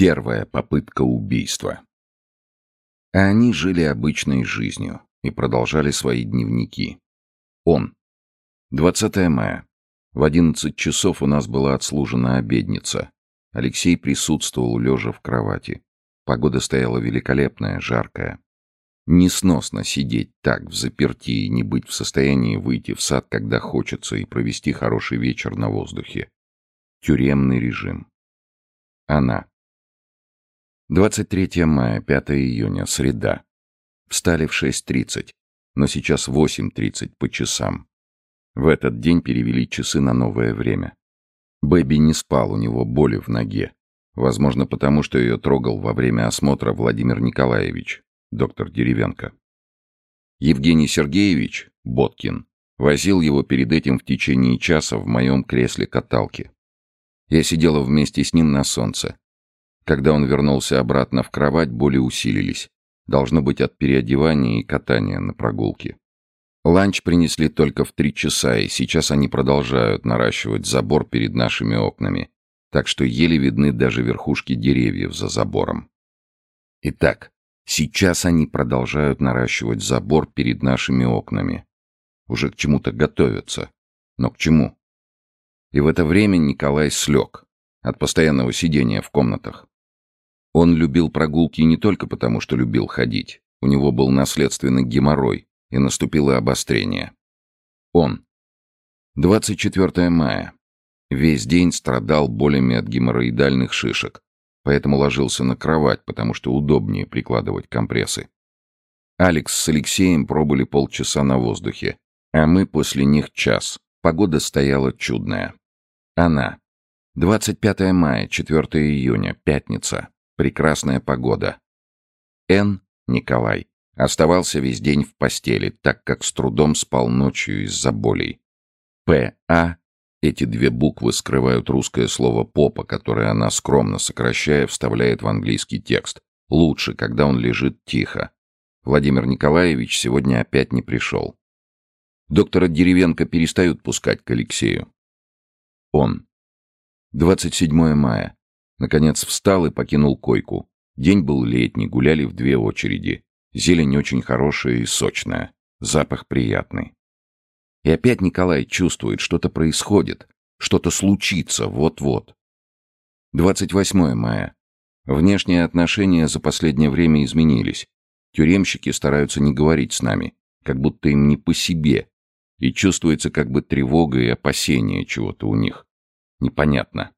Первая попытка убийства. А они жили обычной жизнью и продолжали свои дневники. Он. 20 мая. В 11 часов у нас была отслужена обедница. Алексей присутствовал лежа в кровати. Погода стояла великолепная, жаркая. Несносно сидеть так в заперти и не быть в состоянии выйти в сад, когда хочется, и провести хороший вечер на воздухе. Тюремный режим. Она. 23 мая, 5 июня, среда. Встали в 6.30, но сейчас 8.30 по часам. В этот день перевели часы на новое время. Бэби не спал, у него боли в ноге. Возможно, потому что ее трогал во время осмотра Владимир Николаевич, доктор Деревянко. Евгений Сергеевич, Боткин, возил его перед этим в течение часа в моем кресле каталки. Я сидела вместе с ним на солнце. Когда он вернулся обратно в кровать, боли усилились. Должно быть от переодевания и катания на прогулке. Ланч принесли только в три часа, и сейчас они продолжают наращивать забор перед нашими окнами, так что еле видны даже верхушки деревьев за забором. Итак, сейчас они продолжают наращивать забор перед нашими окнами. Уже к чему-то готовятся. Но к чему? И в это время Николай слег от постоянного сидения в комнатах. Он любил прогулки не только потому, что любил ходить. У него был наследственный геморрой, и наступило обострение. Он. 24 мая. Весь день страдал болями от геморроидальных шишек, поэтому ложился на кровать, потому что удобнее прикладывать компрессы. Алекс с Алексеем пробыли полчаса на воздухе, а мы после них час. Погода стояла чудная. Она. 25 мая, 4 июня, пятница. Прекрасная погода. Н. Николай. Оставался весь день в постели, так как с трудом спал ночью из-за болей. П.А. Эти две буквы скрывают русское слово «попа», которое она, скромно сокращая, вставляет в английский текст. Лучше, когда он лежит тихо. Владимир Николаевич сегодня опять не пришел. Доктора Деревенко перестают пускать к Алексею. Он. 27 мая. Наконец встал и покинул койку. День был летний, гуляли в две очереди. Зелень очень хорошая и сочная. Запах приятный. И опять Николай чувствует, что-то происходит, что-то случится вот-вот. 28 мая. Внешние отношения за последнее время изменились. Тюремщики стараются не говорить с нами, как будто им не по себе, и чувствуется как бы тревога и опасение чего-то у них. Непонятно.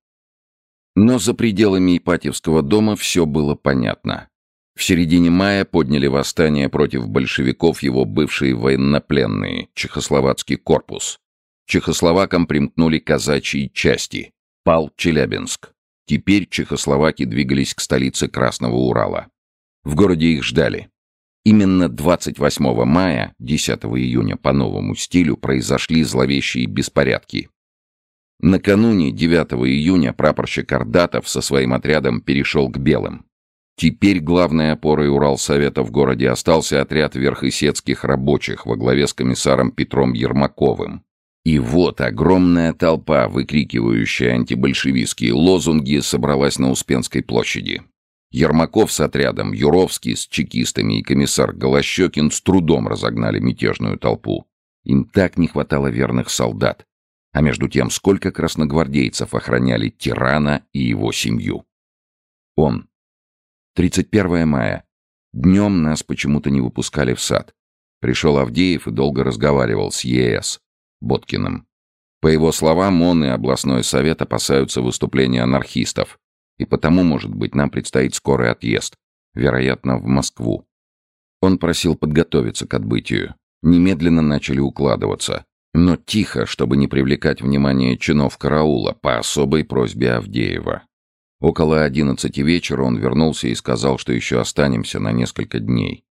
Но за пределами Ипатьевского дома все было понятно. В середине мая подняли восстание против большевиков его бывшие военнопленные, Чехословацкий корпус. Чехословакам примкнули казачьи части. Пал Челябинск. Теперь чехословаки двигались к столице Красного Урала. В городе их ждали. Именно 28 мая, 10 июня по новому стилю, произошли зловещие беспорядки, Накануне 9 июня прапорщик Ардатов со своим отрядом перешел к белым. Теперь главной опорой Уралсовета в городе остался отряд верхесецких рабочих во главе с комиссаром Петром Ермаковым. И вот огромная толпа, выкрикивающая антибольшевистские лозунги, собралась на Успенской площади. Ермаков с отрядом, Юровский с чекистами и комиссар Голощекин с трудом разогнали мятежную толпу. Им так не хватало верных солдат, а между тем, сколько красногвардейцев охраняли тирана и его семью. Он. 31 мая. Днем нас почему-то не выпускали в сад. Пришел Авдеев и долго разговаривал с ЕС, Боткиным. По его словам, он и областной совет опасаются выступления анархистов, и потому, может быть, нам предстоит скорый отъезд, вероятно, в Москву. Он просил подготовиться к отбытию. Немедленно начали укладываться но тихо, чтобы не привлекать внимание чинов караула по особой просьбе Авдеева. Около одиннадцати вечера он вернулся и сказал, что еще останемся на несколько дней.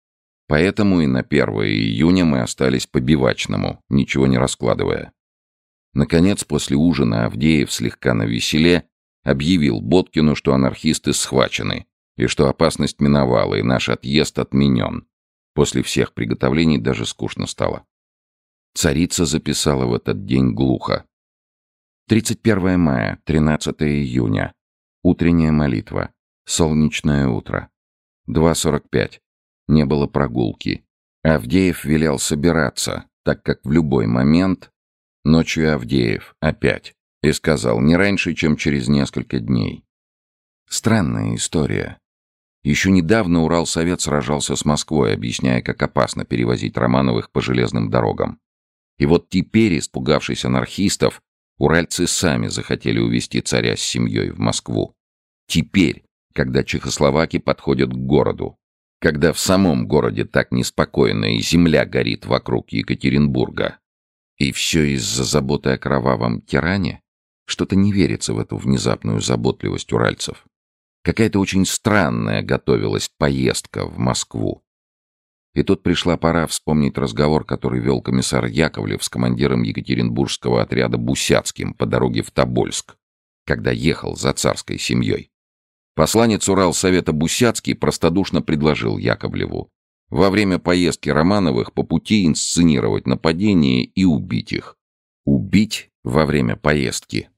Поэтому и на 1 июня мы остались по бивачному, ничего не раскладывая. Наконец, после ужина Авдеев слегка навеселе объявил Боткину, что анархисты схвачены, и что опасность миновала, и наш отъезд отменен. После всех приготовлений даже скучно стало. Царица записала в этот день глухо. 31 мая, 13 июня. Утренняя молитва. Солнечное утро. 2.45. Не было прогулки. Авдеев велел собираться, так как в любой момент... Ночью Авдеев. Опять. И сказал, не раньше, чем через несколько дней. Странная история. Еще недавно Уралсовет сражался с Москвой, объясняя, как опасно перевозить Романовых по железным дорогам. И вот теперь, испугавшись анархистов, уральцы сами захотели увезти царя с семьей в Москву. Теперь, когда чехословаки подходят к городу, когда в самом городе так неспокойно и земля горит вокруг Екатеринбурга. И все из-за заботы о кровавом тиране? Что-то не верится в эту внезапную заботливость уральцев. Какая-то очень странная готовилась поездка в Москву. И тут пришла пора вспомнить разговор, который вел комиссар Яковлев с командиром Екатеринбургского отряда Бусяцким по дороге в Тобольск, когда ехал за царской семьей. Посланец Уралсовета Бусяцкий простодушно предложил Яковлеву во время поездки Романовых по пути инсценировать нападение и убить их. Убить во время поездки